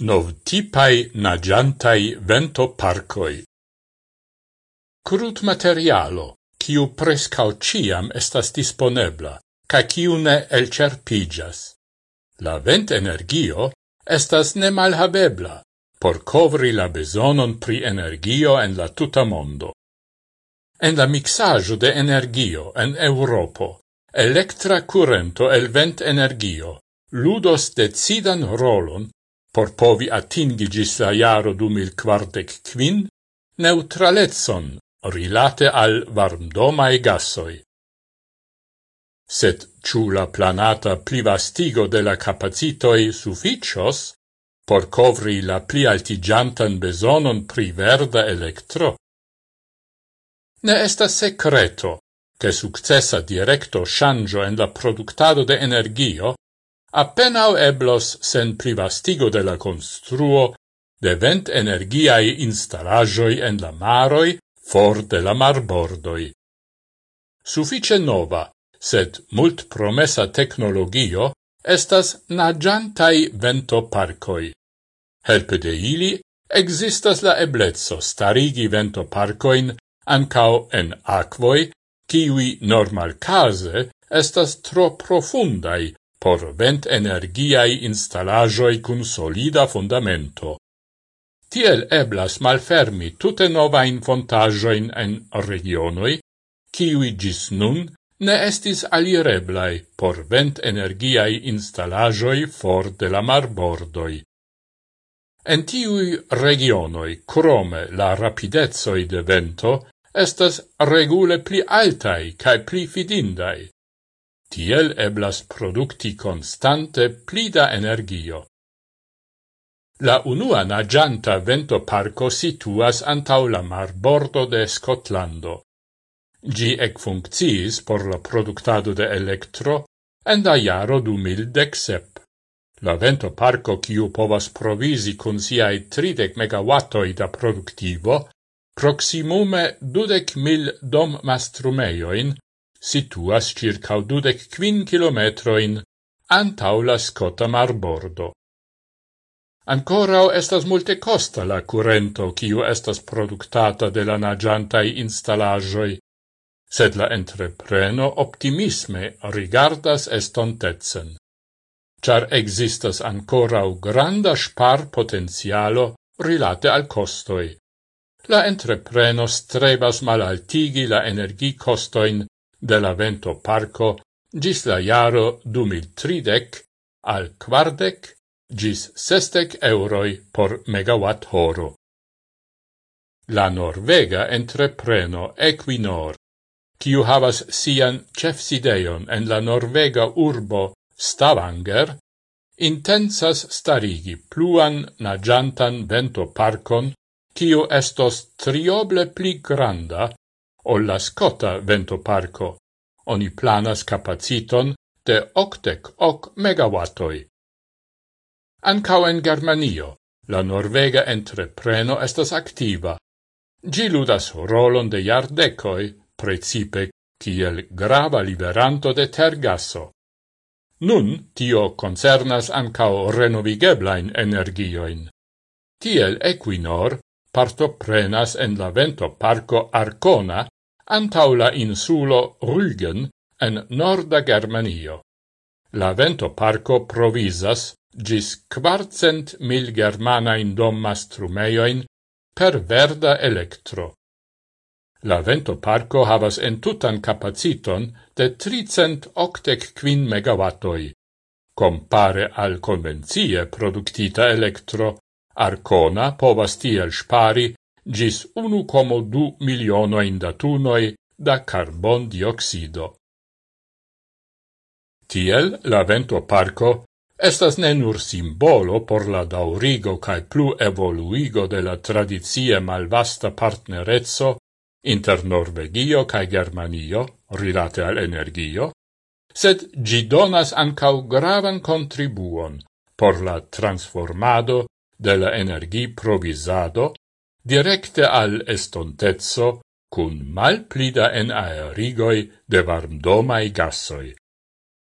Nov tipai nagiantai vento parcoi. Crut materialo, kiu prescau ciam estas disponebla, ca kiu ne elcerpigas. La vent energio estas nemalhabebla por covri la besonon pri energio en la tuta mondo. En la mixaggio de energio en Europo, electra currento el vent energio ludos decidan rolon por povi atingi gis la jaro du mil quartec quin, neutralezzon rilate al varmdomae gassoi. Set ciù la planata plivastigo de la capacitoi sufficios por covri la pli altigiantan besonon pri verda electro. Ne esta secreto che successa directo shangio en la productado de energio appenao eblos sen privastigo de la construo de vent energiai instalajoi en la maroi for de la marbordoi. Suffice nova, sed mult promesa technologio estas nagiantai ventoparcoi. Helpe de ili existas la eblezzo starigi ventoparcoin ancao en aquoi, kiwi normal case estas tro profundai por vent energiai installajoi cun solida fundamento. Tiel eblas malfermi tute novain fontajoin en regionoi, kiwi gis nun ne estis alireblai por vent energiai installajoi for de la marbordoi. En tiui regionoi, crome la rapidezoi de vento, estas regule pli altai cae pli fidindai. Tiel eblas producti constante plida energio. La unua nagianta ventoparco situas antau la marbordo de Scotlando. Gi ecfuncciis por la productado de electro en da jaro 2017. La ventoparco kiu povas provisi con siai 30 megawattoi da productivo, proximume dudec mil dom mastrumeioin situas circa dudec quin kilometroin antau la scota marbordo. Ancorau estas multe costa la currento quiu estas productata de la nagiantai installagioi, sed la entrepreno optimisme rigardas estontetzen. Char existas ancorau granda spar potenzialo rilate al costoi. La entrepreno strebas malaltigi la energi costoin de la vento parco gis la jaro du mil tridec al quardec gis sestec euroi por megawatt horo. La Norvega entrepreno Equinor, kiu havas sian cefsideion en la Norvega urbo Stavanger, intensas starigi pluan nagiantan vento parcon, kiu estos trioble pli granda ol la Scotta ventoparco, oni planas capaciton de octec hoc megawattoi. Ancao en Germanio, la norvega entrepreno estas activa. Gi ludas rolon de jardecoi, precipe kiel grava liberanto de tergaso. Nun tio concernas ancao renovigeblain energioin. Tiel Equinor partoprenas en la vento parco Arcona antau la insulo Rügen en norda Germanio. La vento parco provisas gis quarcent mil germanain dommastrumeioin per verda electro. La vento parco havas en tutan capaciton de tricent octec quin megawattoi, compare al convenzie productita electro, Arcona povas tiel spari gis 1,2 miliono in datunoi da carbon dioxido. Tiel la vento parco estas ne nur simbolo por la daurigo cae plu evoluigo de la tradizie malvasta partnerezzo inter Norvegio cae Germanio rilate al energio, sed gi donas ancau gravan contribuon por la transformado de la energi provisado directe al estontezzo cun malplida en aerigoi de varmdomai gassoi.